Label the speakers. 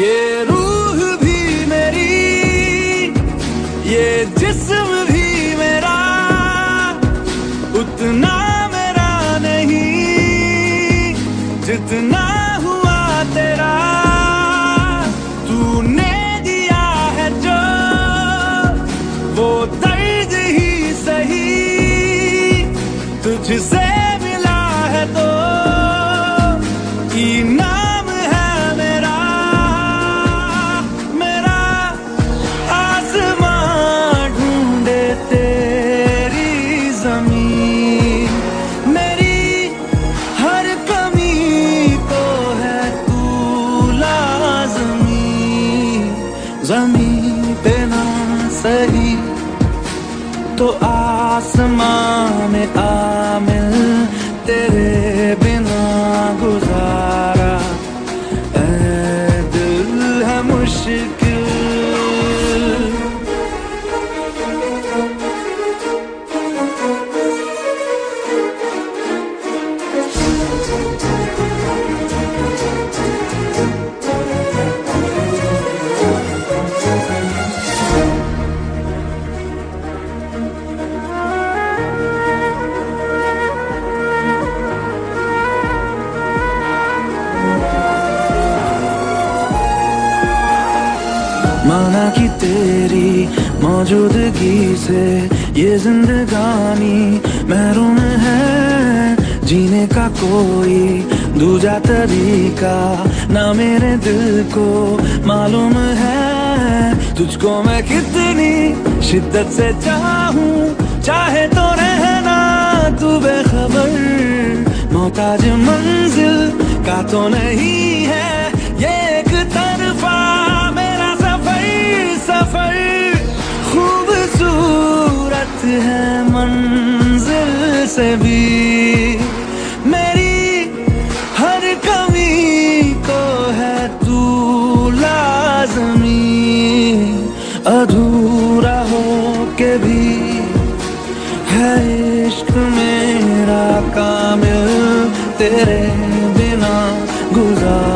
Speaker 1: ये रूह भी मेरी ये जिस्म भी मेरा उतना मेरा नहीं जितना तुझसे मिला है तो इनाम है मेरा मेरा आसमां ढूंढे तेरी ज़मीन। मेरी हर कमी को है तू लाजमी। ज़मीन पे ना सही तो आसमां में मिल तेरे बिना गुजारा माना कि तेरी मौजूदगी से ये जिंदगानी महरूम है। जीने का कोई दूजा तरीका ना मेरे दिल को मालूम है। तुझको मैं कितनी शिद्दत से चाहूँ, चाहे तो रहना तू बेखबर। मोहताज मंजिल का तो नहीं है, ये सफ़र खूबसूरत है मंजिल से भी। मेरी हर कमी को है तू लाजमी। अधूरा हो के भी है इश्क मेरा कामिल, तेरे बिना गुजार